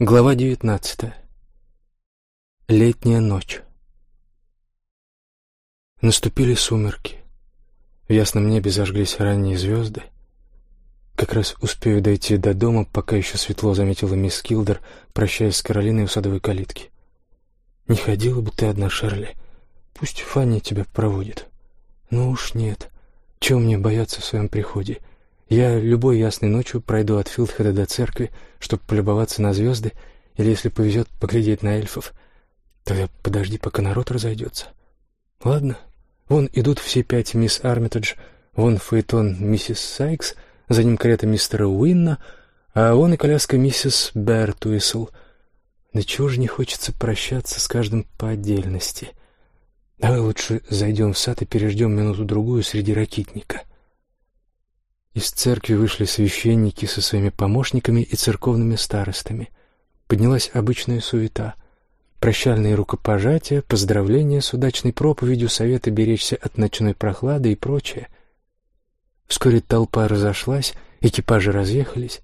Глава девятнадцатая. Летняя ночь. Наступили сумерки. В ясном небе зажглись ранние звезды. Как раз успею дойти до дома, пока еще светло заметила мисс Килдер, прощаясь с Каролиной у садовой калитки. «Не ходила бы ты одна, Шерли. Пусть Фанни тебя проводит». «Ну уж нет. Чего мне бояться в своем приходе?» Я любой ясной ночью пройду от Филдхеда до церкви, чтобы полюбоваться на звезды, или, если повезет, поглядеть на эльфов. Тогда подожди, пока народ разойдется. Ладно. Вон идут все пять мисс Армитедж, вон фаэтон миссис Сайкс, за ним карета мистера Уинна, а вон и коляска миссис Бертуисл. Да чего же не хочется прощаться с каждым по отдельности. Давай лучше зайдем в сад и переждем минуту-другую среди ракитника. — из церкви вышли священники со своими помощниками и церковными старостами. Поднялась обычная суета. Прощальные рукопожатия, поздравления с удачной проповедью, советы беречься от ночной прохлады и прочее. Вскоре толпа разошлась, экипажи разъехались.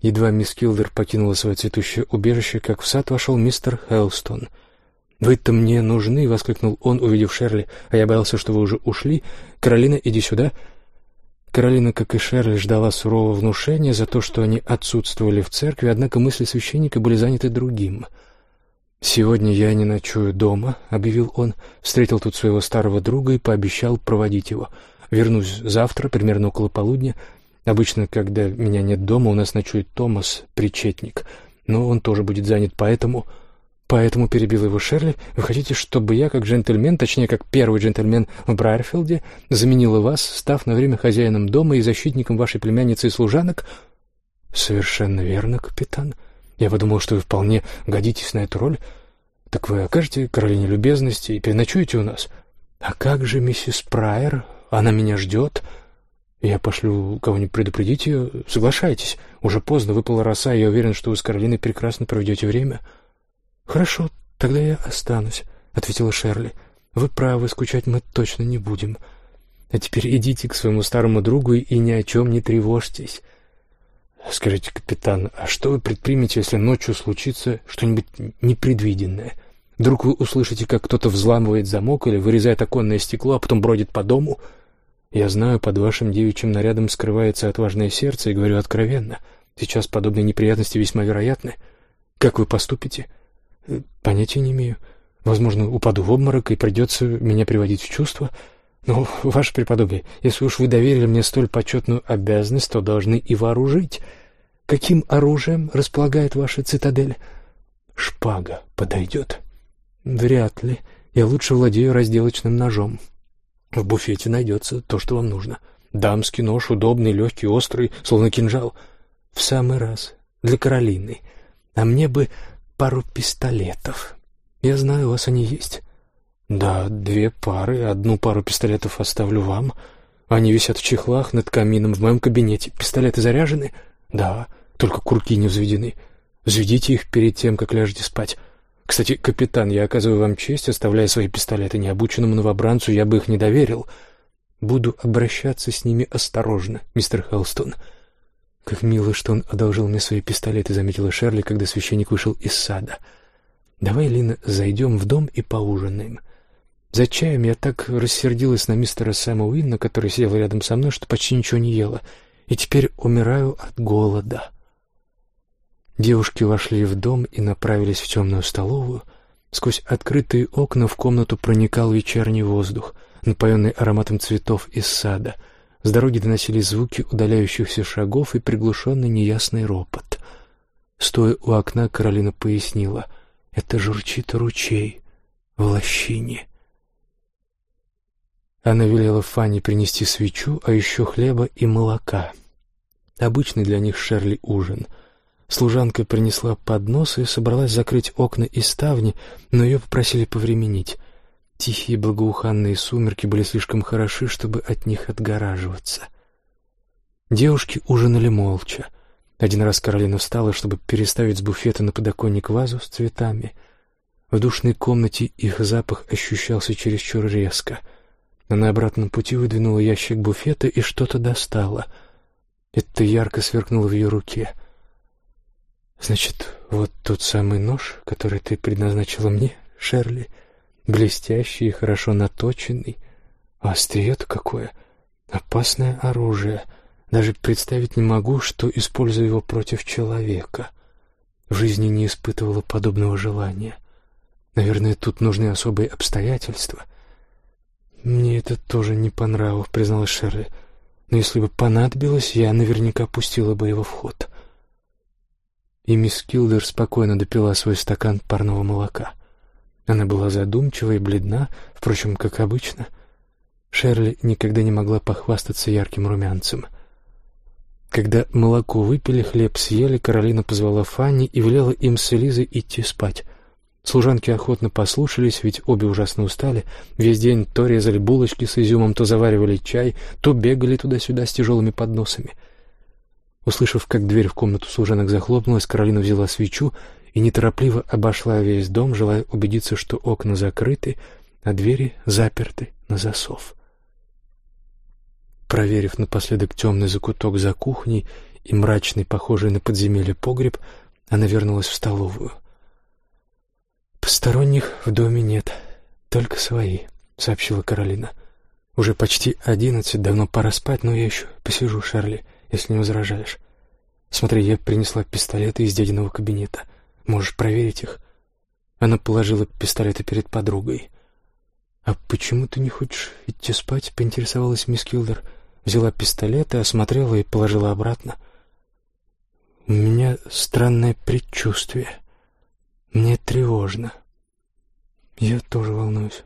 Едва мисс Килдер покинула свое цветущее убежище, как в сад вошел мистер Хелстон. «Вы-то мне нужны!» — воскликнул он, увидев Шерли. «А я боялся, что вы уже ушли. Каролина, иди сюда!» Каролина, как и Шерли, ждала сурового внушения за то, что они отсутствовали в церкви, однако мысли священника были заняты другим. «Сегодня я не ночую дома», — объявил он, встретил тут своего старого друга и пообещал проводить его. «Вернусь завтра, примерно около полудня. Обычно, когда меня нет дома, у нас ночует Томас, причетник, но он тоже будет занят, поэтому...» Поэтому перебил его Шерли. Вы хотите, чтобы я, как джентльмен, точнее, как первый джентльмен в Брайерфилде, заменила вас, став на время хозяином дома и защитником вашей племянницы и служанок? Совершенно верно, капитан. Я подумал, что вы вполне годитесь на эту роль. Так вы окажете Каролине любезности и переночуете у нас? А как же миссис Прайер? Она меня ждет. Я пошлю кого-нибудь предупредить ее. Соглашайтесь. Уже поздно, выпала роса, и я уверен, что вы с Каролиной прекрасно проведете время. — «Хорошо, тогда я останусь», — ответила Шерли. «Вы правы, скучать мы точно не будем. А теперь идите к своему старому другу и ни о чем не тревожьтесь». «Скажите, капитан, а что вы предпримете, если ночью случится что-нибудь непредвиденное? Вдруг вы услышите, как кто-то взламывает замок или вырезает оконное стекло, а потом бродит по дому? Я знаю, под вашим девичьим нарядом скрывается отважное сердце, и говорю откровенно. Сейчас подобные неприятности весьма вероятны. Как вы поступите?» Понятия не имею. Возможно, упаду в обморок и придется меня приводить в чувство. Но, ваше преподобие, если уж вы доверили мне столь почетную обязанность, то должны и вооружить. Каким оружием располагает ваша цитадель? Шпага подойдет? Вряд ли. Я лучше владею разделочным ножом. В буфете найдется то, что вам нужно. Дамский нож, удобный, легкий, острый, словно кинжал. В самый раз. Для Каролины. А мне бы пару пистолетов. Я знаю, у вас они есть. Да, две пары. Одну пару пистолетов оставлю вам. Они висят в чехлах над камином в моем кабинете. Пистолеты заряжены? Да, только курки не взведены. Взведите их перед тем, как ляжете спать. Кстати, капитан, я оказываю вам честь, оставляя свои пистолеты необученному новобранцу, я бы их не доверил. Буду обращаться с ними осторожно, мистер Хелстон. — «Как мило, что он одолжил мне свои пистолеты», — заметила Шерли, когда священник вышел из сада. «Давай, Лина, зайдем в дом и поужинаем». За чаем я так рассердилась на мистера Сэма Уинна, который сидел рядом со мной, что почти ничего не ела, и теперь умираю от голода. Девушки вошли в дом и направились в темную столовую. Сквозь открытые окна в комнату проникал вечерний воздух, напоенный ароматом цветов из сада — с дороги доносились звуки удаляющихся шагов и приглушенный неясный ропот. Стоя у окна, Каролина пояснила. «Это журчит ручей в лощине». Она велела Фанни принести свечу, а еще хлеба и молока. Обычный для них Шерли ужин. Служанка принесла поднос и собралась закрыть окна и ставни, но ее попросили повременить. Тихие благоуханные сумерки были слишком хороши, чтобы от них отгораживаться. Девушки ужинали молча. Один раз Каролина встала, чтобы переставить с буфета на подоконник вазу с цветами. В душной комнате их запах ощущался чересчур резко. Но на обратном пути выдвинула ящик буфета и что-то достала. Это ярко сверкнуло в ее руке. Значит, вот тот самый нож, который ты предназначила мне, Шерли, блестящий и хорошо наточенный. А острие-то какое! Опасное оружие. Даже представить не могу, что использую его против человека. В жизни не испытывала подобного желания. Наверное, тут нужны особые обстоятельства. Мне это тоже не по нраву, призналась Шерли. Но если бы понадобилось, я наверняка пустила бы его в ход. И мисс Килдер спокойно допила свой стакан парного молока. Она была задумчива и бледна, впрочем, как обычно. Шерли никогда не могла похвастаться ярким румянцем. Когда молоко выпили, хлеб съели, Каролина позвала Фанни и велела им с Элизой идти спать. Служанки охотно послушались, ведь обе ужасно устали. Весь день то резали булочки с изюмом, то заваривали чай, то бегали туда-сюда с тяжелыми подносами. Услышав, как дверь в комнату служанок захлопнулась, Каролина взяла свечу и неторопливо обошла весь дом, желая убедиться, что окна закрыты, а двери заперты на засов. Проверив напоследок темный закуток за кухней и мрачный, похожий на подземелье погреб, она вернулась в столовую — «Посторонних в доме нет, только свои», — сообщила Каролина. «Уже почти одиннадцать, давно пора спать, но я еще посижу, Шарли, если не возражаешь. Смотри, я принесла пистолеты из дядиного кабинета. Можешь проверить их». Она положила пистолеты перед подругой. «А почему ты не хочешь идти спать?» — поинтересовалась мисс Килдер. Взяла пистолеты, осмотрела и положила обратно. «У меня странное предчувствие». Мне тревожно. Я тоже волнуюсь.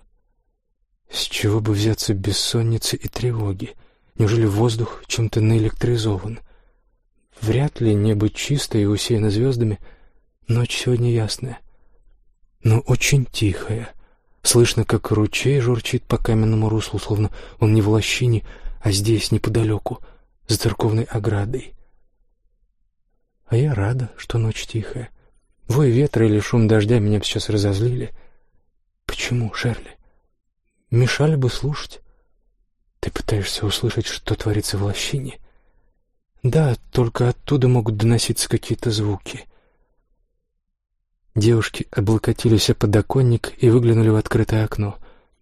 С чего бы взяться бессонницы и тревоги? Неужели воздух чем-то наэлектризован? Вряд ли небо чистое и усеяно звездами. Ночь сегодня ясная, но очень тихая. Слышно, как ручей журчит по каменному руслу, словно он не в лощине, а здесь, неподалеку, за церковной оградой. А я рада, что ночь тихая. Вой ветра или шум дождя меня сейчас разозлили. Почему, Шерли? Мешали бы слушать. Ты пытаешься услышать, что творится в лощине? Да, только оттуда могут доноситься какие-то звуки. Девушки облокотились о подоконник и выглянули в открытое окно.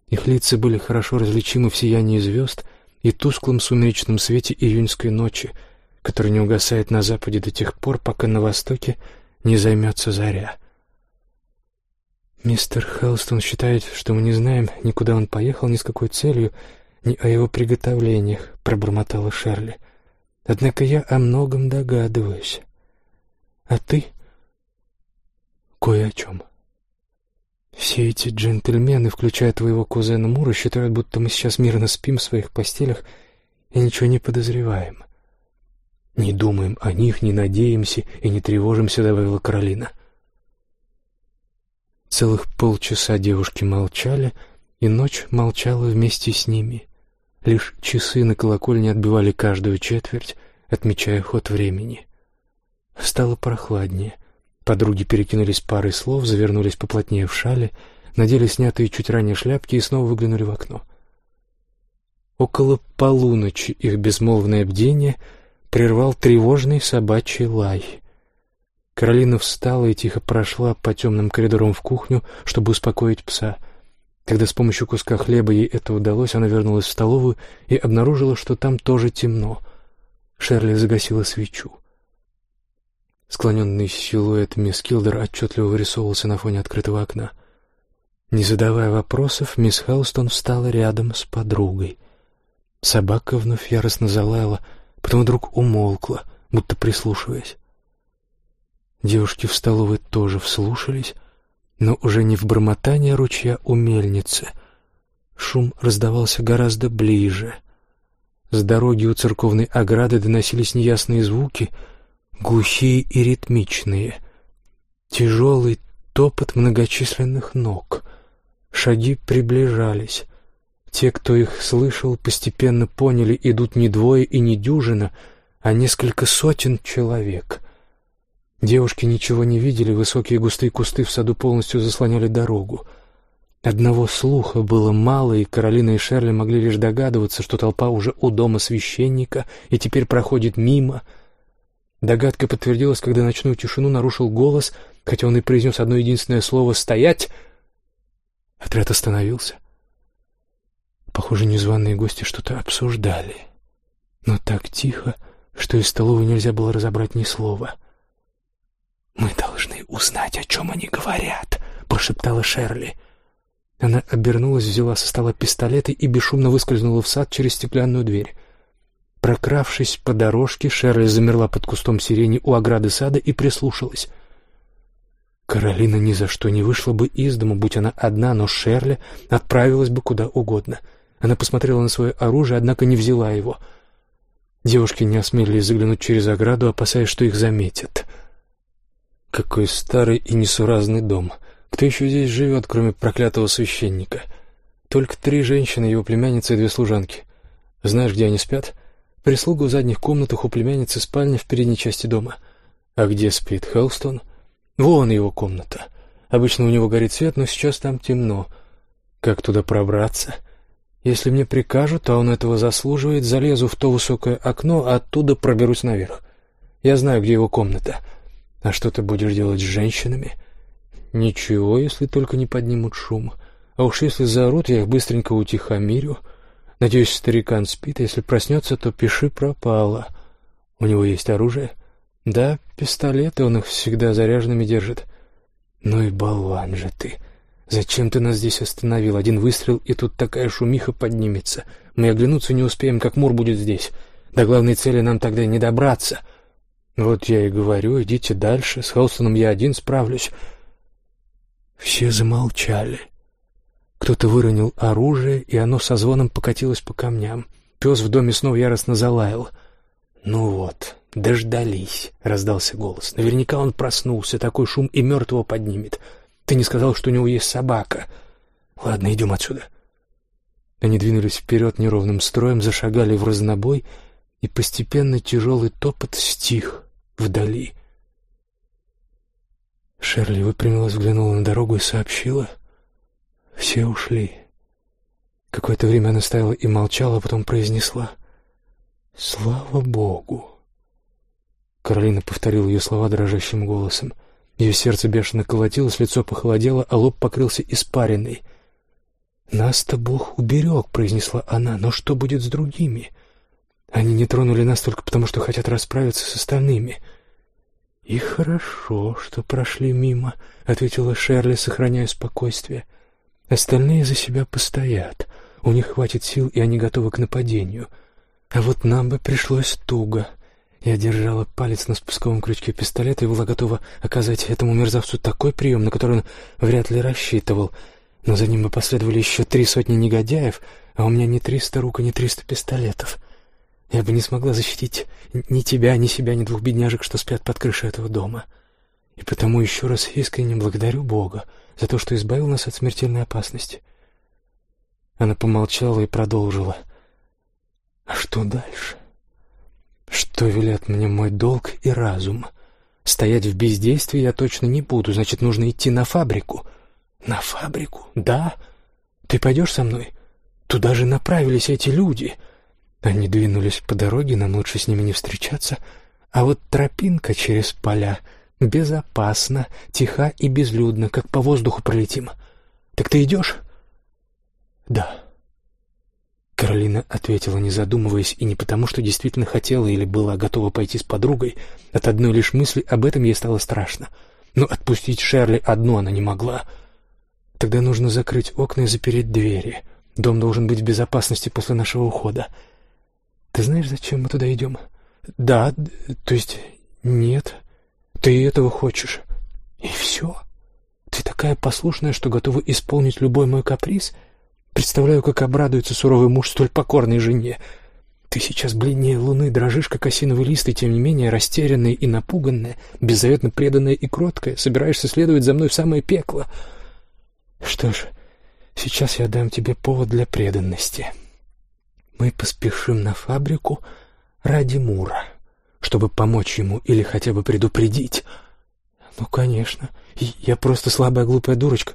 Их лица были хорошо различимы в сиянии звезд и тусклом сумеречном свете июньской ночи, который не угасает на западе до тех пор, пока на востоке не займется заря. Мистер Хелстон считает, что мы не знаем, ни куда он поехал, ни с какой целью, ни о его приготовлениях, пробормотала Шерли. Однако я о многом догадываюсь. А ты? Кое о чем. Все эти джентльмены, включая твоего кузена Мура, считают, будто мы сейчас мирно спим в своих постелях и ничего не подозреваем. «Не думаем о них, не надеемся и не тревожимся», — добавила Каролина. Целых полчаса девушки молчали, и ночь молчала вместе с ними. Лишь часы на колокольне отбивали каждую четверть, отмечая ход времени. Стало прохладнее. Подруги перекинулись парой слов, завернулись поплотнее в шали, надели снятые чуть ранее шляпки и снова выглянули в окно. Около полуночи их безмолвное бдение — прервал тревожный собачий лай. Каролина встала и тихо прошла по темным коридорам в кухню, чтобы успокоить пса. Когда с помощью куска хлеба ей это удалось, она вернулась в столовую и обнаружила, что там тоже темно. Шерли загасила свечу. Склоненный силуэт мисс Килдер отчетливо вырисовывался на фоне открытого окна. Не задавая вопросов, мисс Хелстон встала рядом с подругой. Собака вновь яростно залаяла — потом вдруг умолкла, будто прислушиваясь. Девушки в столовой тоже вслушались, но уже не в бормотание ручья у мельницы. Шум раздавался гораздо ближе. С дороги у церковной ограды доносились неясные звуки, глухие и ритмичные. Тяжелый топот многочисленных ног. Шаги приближались. Те, кто их слышал, постепенно поняли, идут не двое и не дюжина, а несколько сотен человек. Девушки ничего не видели, высокие густые кусты в саду полностью заслоняли дорогу. Одного слуха было мало, и Каролина и Шерли могли лишь догадываться, что толпа уже у дома священника и теперь проходит мимо. Догадка подтвердилась, когда ночную тишину нарушил голос, хотя он и произнес одно единственное слово «стоять». Отряд остановился. Похоже, незваные гости что-то обсуждали. Но так тихо, что из столовой нельзя было разобрать ни слова. «Мы должны узнать, о чем они говорят», — прошептала Шерли. Она обернулась, взяла со стола пистолеты и бесшумно выскользнула в сад через стеклянную дверь. Прокравшись по дорожке, Шерли замерла под кустом сирени у ограды сада и прислушалась. Каролина ни за что не вышла бы из дому, будь она одна, но Шерли отправилась бы куда угодно. Она посмотрела на свое оружие, однако не взяла его. Девушки не осмелились заглянуть через ограду, опасаясь, что их заметят. Какой старый и несуразный дом — кто еще здесь живет, кроме проклятого священника? Только три женщины, его племянница и две служанки. Знаешь, где они спят? Прислуга в задних комнатах у племянницы спальня в передней части дома. А где спит Хелстон? Вон его комната. Обычно у него горит свет, но сейчас там темно. Как туда пробраться? Если мне прикажут, а он этого заслуживает, залезу в то высокое окно, а оттуда проберусь наверх. Я знаю, где его комната. А что ты будешь делать с женщинами?» Ничего, если только не поднимут шум. А уж если заорут, я их быстренько утихомирю. Надеюсь, старикан спит, если проснется, то пиши пропало. У него есть оружие? Да, пистолеты, он их всегда заряженными держит. Ну и болван же ты. Зачем ты нас здесь остановил? Один выстрел, и тут такая шумиха поднимется. Мы оглянуться не успеем, как Мур будет здесь. До главной цели нам тогда не добраться. Вот я и говорю, идите дальше. С Холстоном я один справлюсь. Все замолчали. Кто-то выронил оружие, и оно со звоном покатилось по камням. Пес в доме снова яростно залаял. «Ну вот, дождались», — раздался голос. «Наверняка он проснулся, такой шум и мертвого поднимет. Ты не сказал, что у него есть собака. Ладно, идем отсюда». Они двинулись вперед неровным строем, зашагали в разнобой, и постепенно тяжелый топот стих вдали. Шерли выпрямилась, взглянула на дорогу и сообщила. Все ушли. Какое-то время она стояла и молчала, а потом произнесла. «Слава Богу!» Каролина повторила ее слова дрожащим голосом. Ее сердце бешено колотилось, лицо похолодело, а лоб покрылся испариной. «Нас-то Бог уберег», — произнесла она, — «но что будет с другими? Они не тронули нас только потому, что хотят расправиться с остальными». «И хорошо, что прошли мимо», — ответила Шерли, сохраняя спокойствие. «Остальные за себя постоят. У них хватит сил, и они готовы к нападению. А вот нам бы пришлось туго». Я держала палец на спусковом крючке пистолета и была готова оказать этому мерзавцу такой прием, на который он вряд ли рассчитывал. Но за ним бы последовали еще три сотни негодяев, а у меня не триста рук и не триста пистолетов. Я бы не смогла защитить ни тебя, ни себя, ни двух бедняжек, что спят под крышей этого дома. И потому еще раз искренне благодарю Бога за то, что избавил нас от смертельной опасности. Она помолчала и продолжила. А что дальше? Что велят мне мой долг и разум? Стоять в бездействии я точно не буду, значит, нужно идти на фабрику. На фабрику? Да. Ты пойдешь со мной? Туда же направились эти люди — они двинулись по дороге, нам лучше с ними не встречаться, а вот тропинка через поля безопасна, тиха и безлюдна, как по воздуху пролетим. Так ты идешь? Да. Каролина ответила, не задумываясь, и не потому, что действительно хотела или была готова пойти с подругой. От одной лишь мысли об этом ей стало страшно. Но отпустить Шерли одну она не могла. Тогда нужно закрыть окна и запереть двери. Дом должен быть в безопасности после нашего ухода. — ты знаешь, зачем мы туда идем? Да, то есть нет. Ты этого хочешь. И все. Ты такая послушная, что готова исполнить любой мой каприз. Представляю, как обрадуется суровый муж столь покорной жене. Ты сейчас бледнее луны, дрожишь, как осиновый лист, и тем не менее растерянная и напуганная, беззаветно преданная и кроткая, собираешься следовать за мной в самое пекло. Что ж, сейчас я дам тебе повод для преданности». Мы поспешим на фабрику ради Мура, чтобы помочь ему или хотя бы предупредить. Ну, конечно. Я просто слабая глупая дурочка.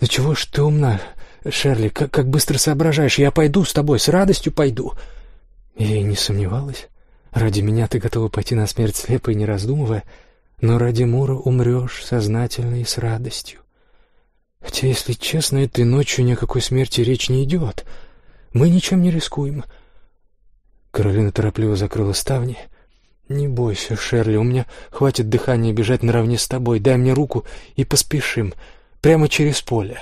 Да чего ж ты умна, Шерли, как, как быстро соображаешь. Я пойду с тобой, с радостью пойду. Я и не сомневалась. Ради меня ты готова пойти на смерть слепо и не раздумывая, но ради Мура умрешь сознательно и с радостью. Хотя, если честно, этой ночью ни о какой смерти речь не идет. Мы ничем не рискуем. Каролина торопливо закрыла ставни. «Не бойся, Шерли, у меня хватит дыхания бежать наравне с тобой. Дай мне руку и поспешим. Прямо через поле».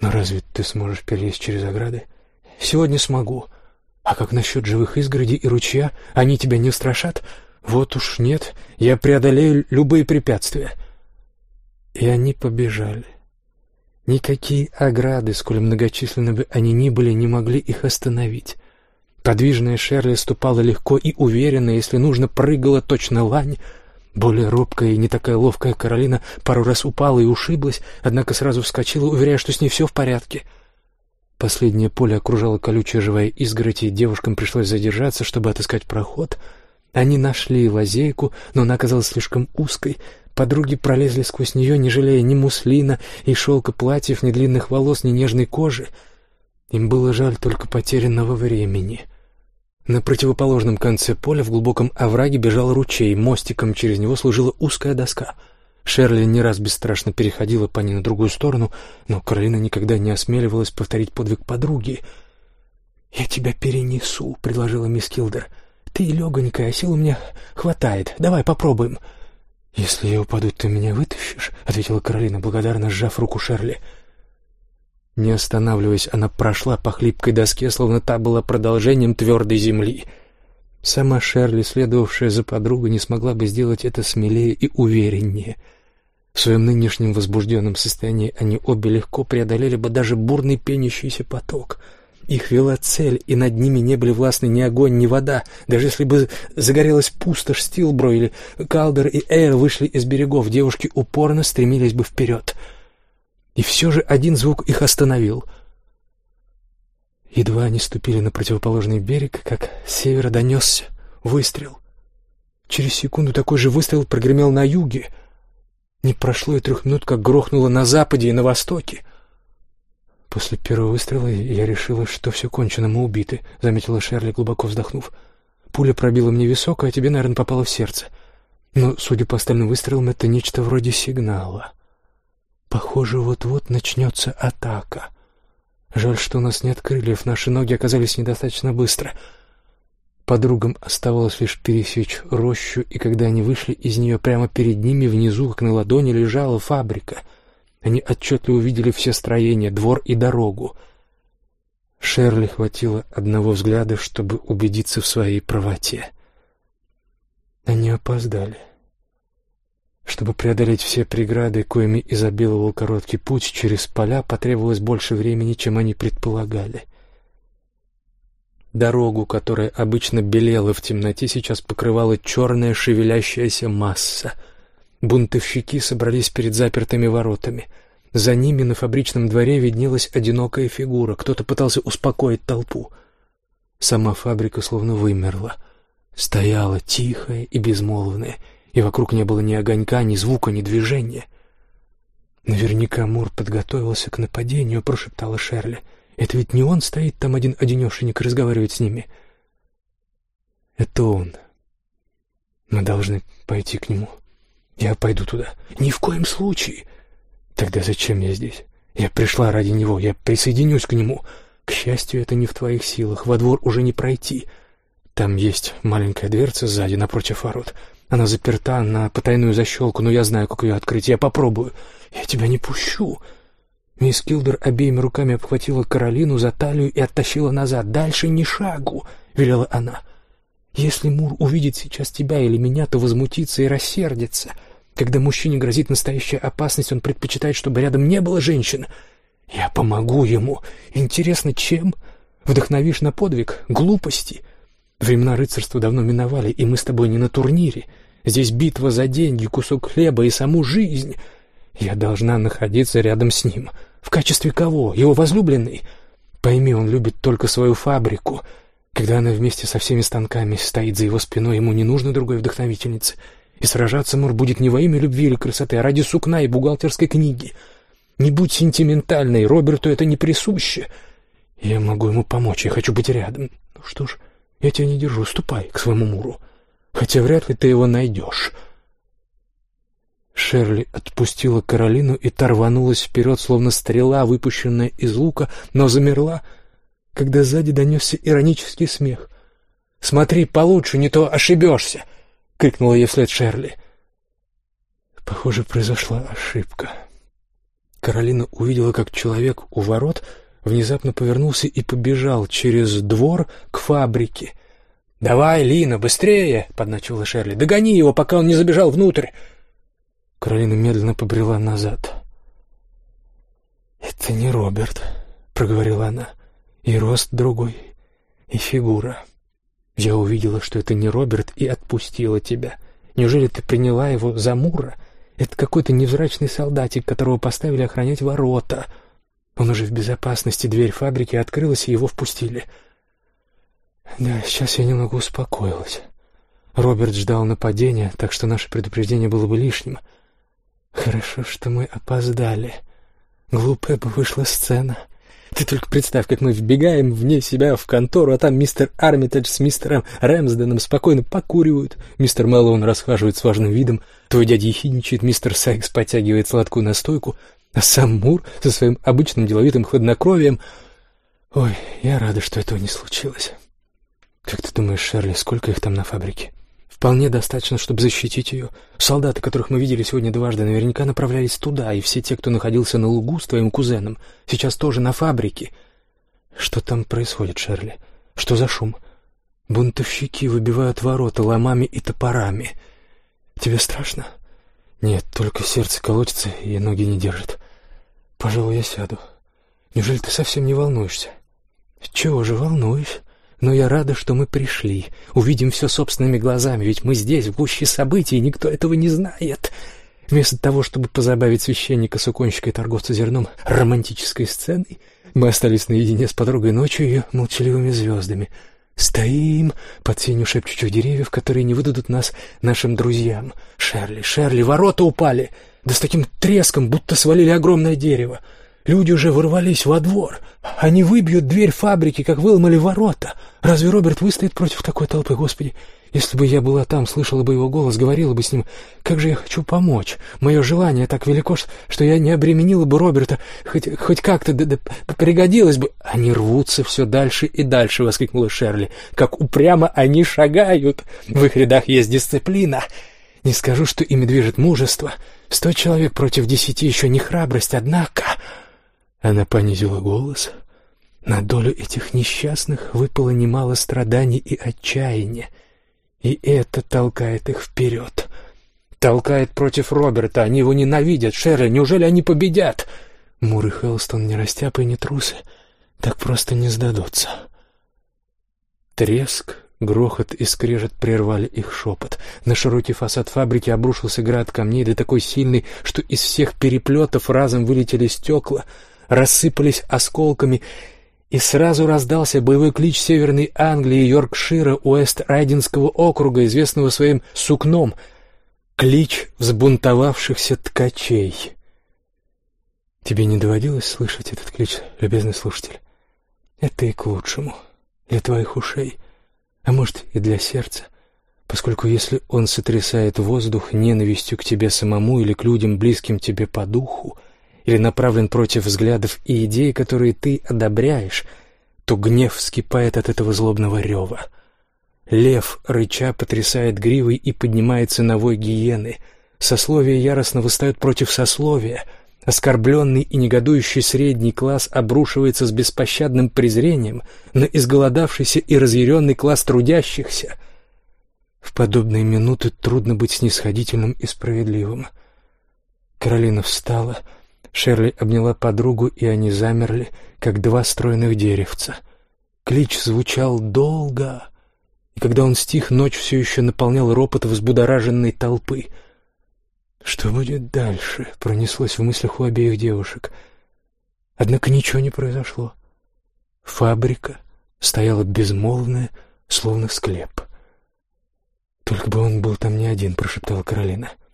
«Но разве ты сможешь перелезть через ограды?» «Сегодня смогу. А как насчет живых изгородей и ручья? Они тебя не устрашат?» «Вот уж нет. Я преодолею любые препятствия». И они побежали. Никакие ограды, сколь многочисленны бы они ни были, не могли их остановить. Подвижная Шерли ступала легко и уверенно, если нужно, прыгала точно лань. Более робкая и не такая ловкая Каролина пару раз упала и ушиблась, однако сразу вскочила, уверяя, что с ней все в порядке. Последнее поле окружала колючая живая изгородь, и девушкам пришлось задержаться, чтобы отыскать проход. Они нашли лазейку, но она оказалась слишком узкой, Подруги пролезли сквозь нее, не жалея ни муслина, и шелка платьев, ни длинных волос, ни нежной кожи. Им было жаль только потерянного времени. На противоположном конце поля в глубоком овраге бежал ручей, мостиком через него служила узкая доска. Шерли не раз бесстрашно переходила по ней на другую сторону, но Каролина никогда не осмеливалась повторить подвиг подруги. «Я тебя перенесу», — предложила мисс Килдер. «Ты легонькая, сил у меня хватает. Давай попробуем». «Если я упаду, ты меня вытащишь?» — ответила Каролина, благодарно сжав руку Шерли. Не останавливаясь, она прошла по хлипкой доске, словно та была продолжением твердой земли. Сама Шерли, следовавшая за подругой, не смогла бы сделать это смелее и увереннее. В своем нынешнем возбужденном состоянии они обе легко преодолели бы даже бурный пенящийся поток — их вела цель, и над ними не были властны ни огонь, ни вода. Даже если бы загорелась пустошь Стилбро или Калдер и Эйр вышли из берегов, девушки упорно стремились бы вперед. И все же один звук их остановил. Едва они ступили на противоположный берег, как с севера донесся выстрел. Через секунду такой же выстрел прогремел на юге. Не прошло и трех минут, как грохнуло на западе и на востоке. «После первого выстрела я решила, что все кончено, мы убиты», — заметила Шерли, глубоко вздохнув. «Пуля пробила мне висок, а тебе, наверное, попала в сердце. Но, судя по остальным выстрелам, это нечто вроде сигнала. Похоже, вот-вот начнется атака. Жаль, что у нас нет крыльев, наши ноги оказались недостаточно быстро». Подругам оставалось лишь пересечь рощу, и когда они вышли из нее прямо перед ними, внизу, как на ладони, лежала фабрика — они отчетливо увидели все строения, двор и дорогу. Шерли хватило одного взгляда, чтобы убедиться в своей правоте. Они опоздали. Чтобы преодолеть все преграды, коими изобиловал короткий путь через поля, потребовалось больше времени, чем они предполагали. Дорогу, которая обычно белела в темноте, сейчас покрывала черная шевелящаяся масса — Бунтовщики собрались перед запертыми воротами. За ними на фабричном дворе виднелась одинокая фигура. Кто-то пытался успокоить толпу. Сама фабрика словно вымерла. Стояла тихая и безмолвная, и вокруг не было ни огонька, ни звука, ни движения. «Наверняка Мур подготовился к нападению», — прошептала Шерли. «Это ведь не он стоит там один-одинешенек и разговаривает с ними?» «Это он. Мы должны пойти к нему». Я пойду туда. Ни в коем случае. Тогда зачем я здесь? Я пришла ради него, я присоединюсь к нему. К счастью, это не в твоих силах. Во двор уже не пройти. Там есть маленькая дверца сзади, напротив ворот. Она заперта на потайную защелку, но я знаю, как ее открыть. Я попробую. Я тебя не пущу. Мисс Килдер обеими руками обхватила Каролину за талию и оттащила назад. «Дальше ни шагу!» — велела она. «Если Мур увидит сейчас тебя или меня, то возмутится и рассердится. Когда мужчине грозит настоящая опасность, он предпочитает, чтобы рядом не было женщин. Я помогу ему. Интересно, чем? Вдохновишь на подвиг? Глупости. Времена рыцарства давно миновали, и мы с тобой не на турнире. Здесь битва за деньги, кусок хлеба и саму жизнь. Я должна находиться рядом с ним. В качестве кого? Его возлюбленной? Пойми, он любит только свою фабрику. Когда она вместе со всеми станками стоит за его спиной, ему не нужно другой вдохновительницы — и сражаться Мур будет не во имя любви или красоты, а ради сукна и бухгалтерской книги. Не будь сентиментальной, Роберту это не присуще. Я могу ему помочь, я хочу быть рядом. Ну что ж, Я тебя не держу, ступай к своему муру. Хотя вряд ли ты его найдешь». Шерли отпустила Каролину и та рванулась вперед, словно стрела, выпущенная из лука, но замерла, когда сзади донесся иронический смех. «Смотри получше, не то ошибешься!» — крикнула ей вслед Шерли. Похоже, произошла ошибка. Каролина увидела, как человек у ворот внезапно повернулся и побежал через двор к фабрике. «Давай, Лина, быстрее!» — подначила Шерли. «Догони его, пока он не забежал внутрь!» Каролина медленно побрела назад. «Это не Роберт», — проговорила она. «И рост другой, и фигура. Я увидела, что это не Роберт, и отпустила тебя. Неужели ты приняла его за Мура? Это какой-то невзрачный солдатик, которого поставили охранять ворота. Он уже в безопасности, дверь фабрики открылась, и его впустили». Да, сейчас я немного успокоилась. Роберт ждал нападения, так что наше предупреждение было бы лишним — Хорошо, что мы опоздали. Глупая бы вышла сцена. Ты только представь, как мы вбегаем вне себя в контору, а там мистер Армитедж с мистером Рэмсденом спокойно покуривают. Мистер Мэллоун расхаживает с важным видом, твой дядя ехидничает, мистер Сайкс подтягивает сладкую настойку, а сам Мур со своим обычным деловитым хладнокровием... Ой, я рада, что этого не случилось. Как ты думаешь, Шерли, сколько их там на фабрике? Вполне достаточно, чтобы защитить ее. Солдаты, которых мы видели сегодня дважды, наверняка направлялись туда, и все те, кто находился на лугу с твоим кузеном, сейчас тоже на фабрике. Что там происходит, Шерли? Что за шум? Бунтовщики выбивают ворота ломами и топорами. Тебе страшно? Нет, только сердце колотится и ноги не держит. Пожалуй, я сяду. Неужели ты совсем не волнуешься? Чего же волнуюсь? Но я рада, что мы пришли. Увидим все собственными глазами, ведь мы здесь, в гуще событий, и никто этого не знает. Вместо того, чтобы позабавить священника, суконщика и торговца зерном романтической сценой, мы остались наедине с подругой ночью и молчаливыми звездами. Стоим под сенью шепчущих деревьев, которые не выдадут нас нашим друзьям. Шерли, Шерли, ворота упали! Да с таким треском, будто свалили огромное дерево. Люди уже ворвались во двор. Они выбьют дверь фабрики, как выломали ворота. Разве Роберт выстоит против такой толпы, Господи? Если бы я была там, слышала бы его голос, говорила бы с ним, как же я хочу помочь. Мое желание так велико, что я не обременила бы Роберта, хоть, хоть как-то да, да, пригодилось бы. Они рвутся все дальше и дальше, — воскликнула Шерли. Как упрямо они шагают. В их рядах есть дисциплина. Не скажу, что ими движет мужество. Сто человек против десяти еще не храбрость, однако... Она понизила голос. На долю этих несчастных выпало немало страданий и отчаяния, и это толкает их вперед. Толкает против Роберта, они его ненавидят. Шерли, неужели они победят? Мур и Хелстон не растяпы, не трусы, так просто не сдадутся. Треск, грохот и скрежет прервали их шепот. На широкий фасад фабрики обрушился град камней, да такой сильный, что из всех переплетов разом вылетели стекла — рассыпались осколками, и сразу раздался боевой клич Северной Англии Йоркшира Уэст-Райдинского округа, известного своим сукном, клич взбунтовавшихся ткачей. Тебе не доводилось слышать этот клич, любезный слушатель? Это и к лучшему, для твоих ушей, а может и для сердца, поскольку если он сотрясает воздух ненавистью к тебе самому или к людям, близким тебе по духу, или направлен против взглядов и идей, которые ты одобряешь, то гнев вскипает от этого злобного рева. Лев, рыча, потрясает гривой и поднимается на вой гиены. Сословия яростно восстают против сословия. Оскорбленный и негодующий средний класс обрушивается с беспощадным презрением на изголодавшийся и разъяренный класс трудящихся. В подобные минуты трудно быть снисходительным и справедливым. Каролина встала — Шерли обняла подругу, и они замерли, как два стройных деревца. Клич звучал долго, и когда он стих, ночь все еще наполнял ропот взбудораженной толпы. «Что будет дальше?» — пронеслось в мыслях у обеих девушек. Однако ничего не произошло. Фабрика стояла безмолвная, словно склеп. «Только бы он был там не один», — прошептала Каролина. —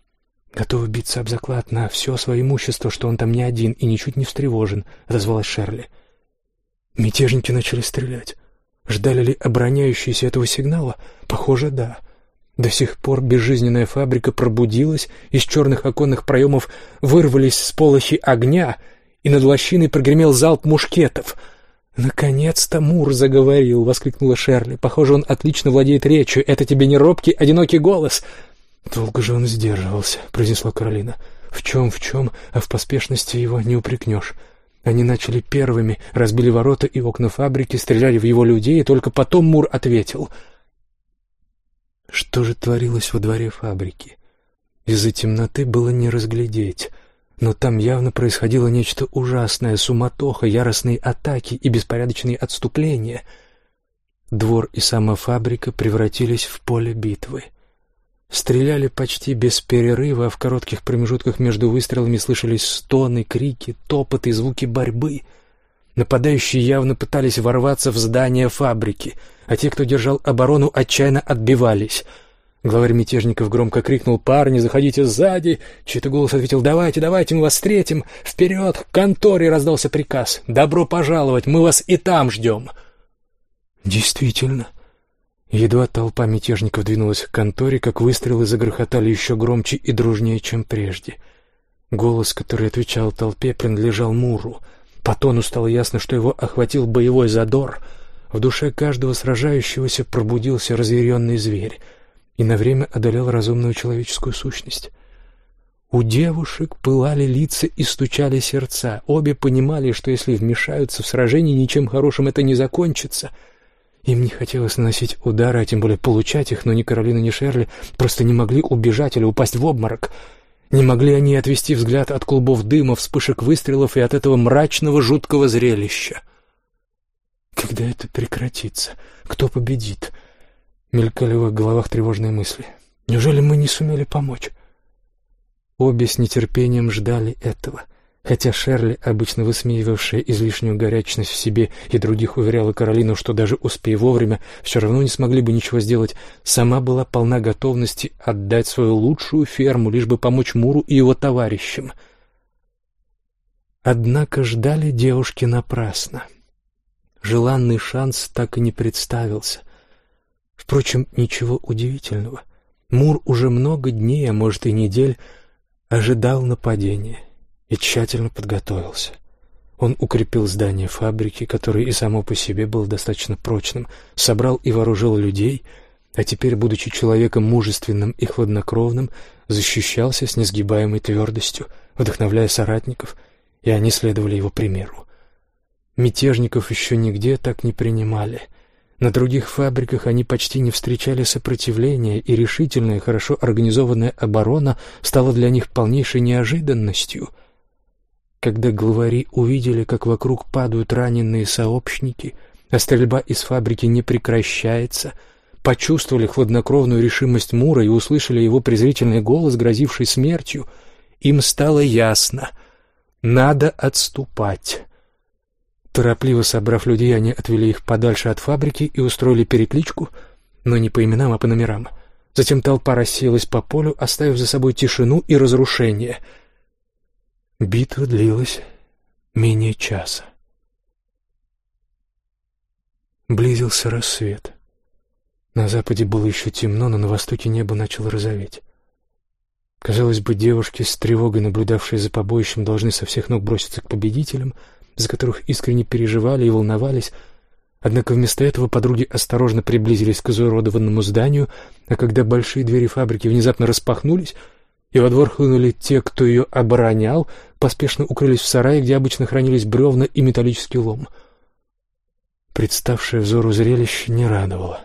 «Готова биться об заклад на все свое имущество, что он там не один и ничуть не встревожен», — отозвалась Шерли. Мятежники начали стрелять. Ждали ли обороняющиеся этого сигнала? Похоже, да. До сих пор безжизненная фабрика пробудилась, из черных оконных проемов вырвались с полощи огня, и над лощиной прогремел залп мушкетов. «Наконец-то Мур заговорил!» — воскликнула Шерли. «Похоже, он отлично владеет речью. Это тебе не робкий, одинокий голос!» «Долго же он сдерживался», — произнесла Каролина. «В чем, в чем, а в поспешности его не упрекнешь». Они начали первыми, разбили ворота и окна фабрики, стреляли в его людей, и только потом Мур ответил — что же творилось во дворе фабрики? Из-за темноты было не разглядеть, но там явно происходило нечто ужасное, суматоха, яростные атаки и беспорядочные отступления. Двор и сама фабрика превратились в поле битвы. Стреляли почти без перерыва, а в коротких промежутках между выстрелами слышались стоны, крики, топот и звуки борьбы — Нападающие явно пытались ворваться в здание фабрики, а те, кто держал оборону, отчаянно отбивались. Главарь мятежников громко крикнул «Парни, заходите сзади!» Чей-то голос ответил «Давайте, давайте, мы вас встретим!» «Вперед! К конторе!» — раздался приказ. «Добро пожаловать! Мы вас и там ждем!» Действительно. Едва толпа мятежников двинулась к конторе, как выстрелы загрохотали еще громче и дружнее, чем прежде. Голос, который отвечал толпе, принадлежал Муру — по тону стало ясно, что его охватил боевой задор. В душе каждого сражающегося пробудился разъяренный зверь и на время одолел разумную человеческую сущность. У девушек пылали лица и стучали сердца. Обе понимали, что если вмешаются в сражение, ничем хорошим это не закончится. Им не хотелось наносить удары, а тем более получать их, но ни Каролина, ни Шерли просто не могли убежать или упасть в обморок — не могли они отвести взгляд от клубов дыма, вспышек выстрелов и от этого мрачного, жуткого зрелища. Когда это прекратится? Кто победит? Мелькали в их головах тревожные мысли. Неужели мы не сумели помочь? Обе с нетерпением ждали этого. Хотя Шерли, обычно высмеивавшая излишнюю горячность в себе и других, уверяла Каролину, что даже успея вовремя, все равно не смогли бы ничего сделать, сама была полна готовности отдать свою лучшую ферму, лишь бы помочь Муру и его товарищам. Однако ждали девушки напрасно. Желанный шанс так и не представился. Впрочем, ничего удивительного. Мур уже много дней, а может и недель, ожидал нападения — и тщательно подготовился. Он укрепил здание фабрики, которое и само по себе было достаточно прочным, собрал и вооружил людей, а теперь, будучи человеком мужественным и хладнокровным, защищался с несгибаемой твердостью, вдохновляя соратников, и они следовали его примеру. Мятежников еще нигде так не принимали. На других фабриках они почти не встречали сопротивления, и решительная, хорошо организованная оборона стала для них полнейшей неожиданностью — когда главари увидели, как вокруг падают раненые сообщники, а стрельба из фабрики не прекращается, почувствовали хладнокровную решимость Мура и услышали его презрительный голос, грозивший смертью, им стало ясно — надо отступать. Торопливо собрав людей, они отвели их подальше от фабрики и устроили перекличку, но не по именам, а по номерам. Затем толпа рассеялась по полю, оставив за собой тишину и разрушение — Битва длилась менее часа. Близился рассвет. На западе было еще темно, но на востоке небо начало розоветь. Казалось бы, девушки с тревогой, наблюдавшие за побоищем, должны со всех ног броситься к победителям, за которых искренне переживали и волновались, Однако вместо этого подруги осторожно приблизились к изуродованному зданию, а когда большие двери фабрики внезапно распахнулись, и во двор хлынули те, кто ее оборонял, поспешно укрылись в сарае, где обычно хранились бревна и металлический лом. Представшее взору зрелище не радовало.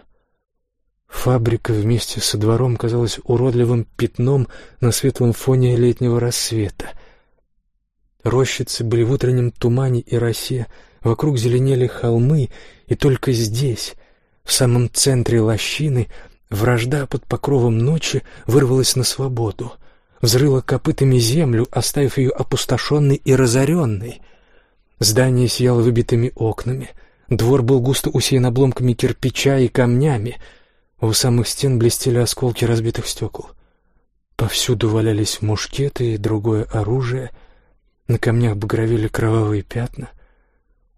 Фабрика вместе со двором казалась уродливым пятном на светлом фоне летнего рассвета. Рощицы были в утреннем тумане и росе, вокруг зеленели холмы, и только здесь, в самом центре лощины, вражда под покровом ночи вырвалась на свободу — взрыла копытами землю, оставив ее опустошенной и разоренной. Здание сияло выбитыми окнами. Двор был густо усеян обломками кирпича и камнями. У самых стен блестели осколки разбитых стекол. Повсюду валялись мушкеты и другое оружие. На камнях багровели кровавые пятна.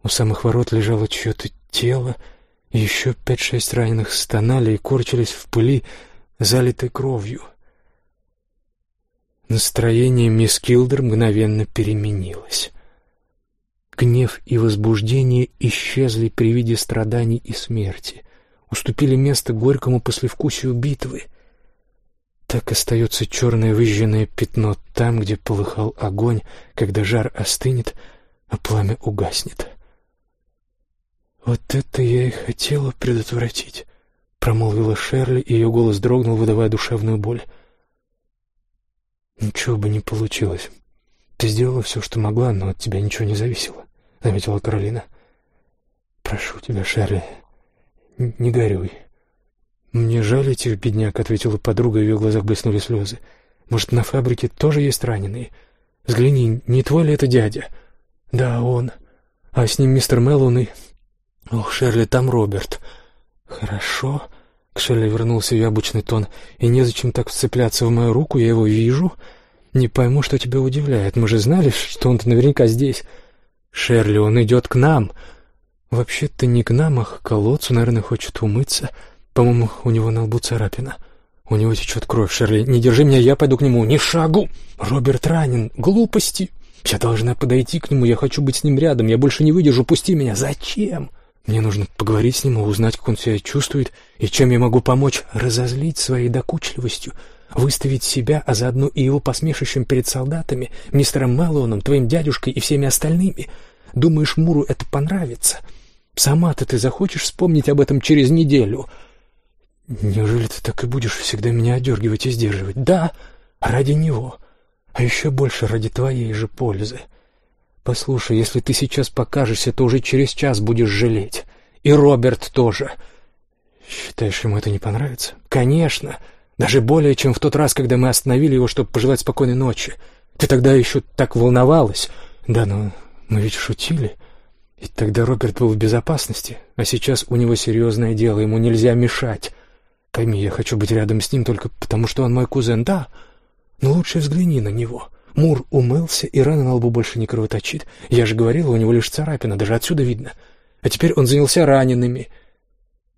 У самых ворот лежало чье-то тело, Еще пять-шесть раненых стонали и корчились в пыли, залитой кровью. Настроение мисс Килдер мгновенно переменилось. Гнев и возбуждение исчезли при виде страданий и смерти, уступили место горькому послевкусию битвы. Так остается черное выжженное пятно там, где полыхал огонь, когда жар остынет, а пламя угаснет. «Вот это я и хотела предотвратить», — промолвила Шерли, и ее голос дрогнул, выдавая душевную боль. «Ничего бы не получилось. Ты сделала все, что могла, но от тебя ничего не зависело», — заметила Каролина. «Прошу тебя, Шерли, не горюй». «Мне жаль этих бедняк», — ответила подруга, и в ее глазах блеснули слезы. «Может, на фабрике тоже есть раненые? Взгляни, не твой ли это дядя?» «Да, он. А с ним мистер Меллон и...» «Ох, Шерли, там Роберт». «Хорошо». К Шерли вернулся ее обычный тон. «И незачем так вцепляться в мою руку, я его вижу. Не пойму, что тебя удивляет. Мы же знали, что он-то наверняка здесь». «Шерли, он идет к нам». «Вообще-то не к нам, а к колодцу, наверное, хочет умыться. По-моему, у него на лбу царапина. У него течет кровь, Шерли. Не держи меня, я пойду к нему. Ни шагу! Роберт ранен. Глупости!» Я должна подойти к нему, я хочу быть с ним рядом, я больше не выдержу, пусти меня. Зачем? Мне нужно поговорить с ним и узнать, как он себя чувствует, и чем я могу помочь разозлить своей докучливостью, выставить себя, а заодно и его посмешищем перед солдатами, мистером Мэллоуном, твоим дядюшкой и всеми остальными. Думаешь, Муру это понравится? Сама-то ты захочешь вспомнить об этом через неделю? Неужели ты так и будешь всегда меня одергивать и сдерживать? Да, ради него а еще больше ради твоей же пользы. Послушай, если ты сейчас покажешься, то уже через час будешь жалеть. И Роберт тоже. Считаешь, ему это не понравится? Конечно. Даже более, чем в тот раз, когда мы остановили его, чтобы пожелать спокойной ночи. Ты тогда еще так волновалась. Да, но мы ведь шутили. И тогда Роберт был в безопасности, а сейчас у него серьезное дело, ему нельзя мешать. Пойми, я хочу быть рядом с ним только потому, что он мой кузен. Да, — но лучше взгляни на него. Мур умылся, и рана на лбу больше не кровоточит. Я же говорила, у него лишь царапина, даже отсюда видно. А теперь он занялся ранеными.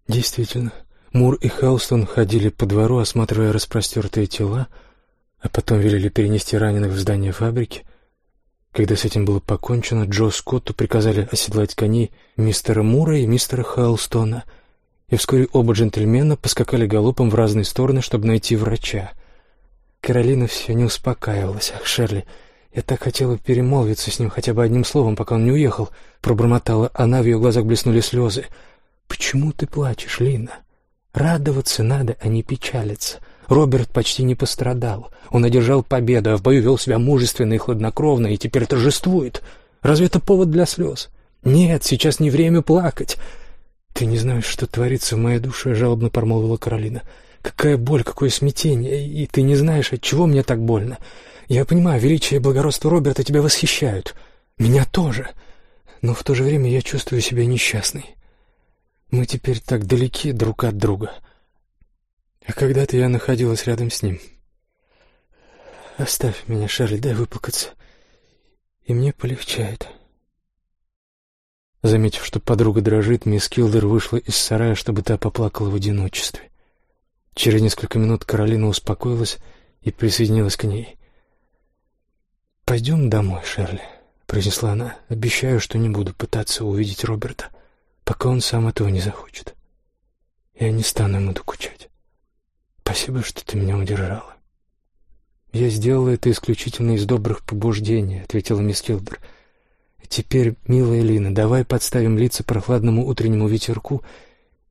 Действительно, Мур и Хелстон ходили по двору, осматривая распростертые тела, а потом велели перенести раненых в здание фабрики. Когда с этим было покончено, Джо Скотту приказали оседлать коней мистера Мура и мистера Хелстона, и вскоре оба джентльмена поскакали галопом в разные стороны, чтобы найти врача — Каролина все не успокаивалась. Ах, Шерли, я так хотела перемолвиться с ним хотя бы одним словом, пока он не уехал, пробормотала она, в ее глазах блеснули слезы. Почему ты плачешь, Лина? Радоваться надо, а не печалиться. Роберт почти не пострадал. Он одержал победу, а в бою вел себя мужественно и хладнокровно, и теперь торжествует. Разве это повод для слез? Нет, сейчас не время плакать. Ты не знаешь, что творится в моей душе, жалобно промолвила Каролина. Какая боль, какое смятение, и ты не знаешь, от чего мне так больно. Я понимаю, величие и благородство Роберта тебя восхищают. Меня тоже. Но в то же время я чувствую себя несчастной. Мы теперь так далеки друг от друга. А когда-то я находилась рядом с ним. Оставь меня, Шарли, дай выплакаться. И мне полегчает. Заметив, что подруга дрожит, мисс Килдер вышла из сарая, чтобы та поплакала в одиночестве. Через несколько минут Каролина успокоилась и присоединилась к ней. «Пойдем домой, Шерли», — произнесла она. «Обещаю, что не буду пытаться увидеть Роберта, пока он сам этого не захочет. Я не стану ему докучать. Спасибо, что ты меня удержала». «Я сделала это исключительно из добрых побуждений», — ответила мисс Килдер. «Теперь, милая Лина, давай подставим лица прохладному утреннему ветерку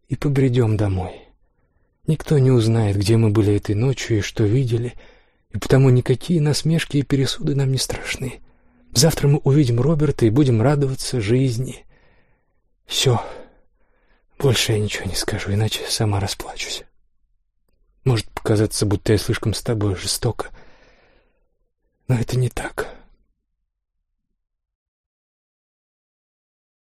и побредем домой». Никто не узнает, где мы были этой ночью и что видели, и потому никакие насмешки и пересуды нам не страшны. Завтра мы увидим Роберта и будем радоваться жизни. Все. Больше я ничего не скажу, иначе сама расплачусь. Может показаться, будто я слишком с тобой жестоко, но это не так.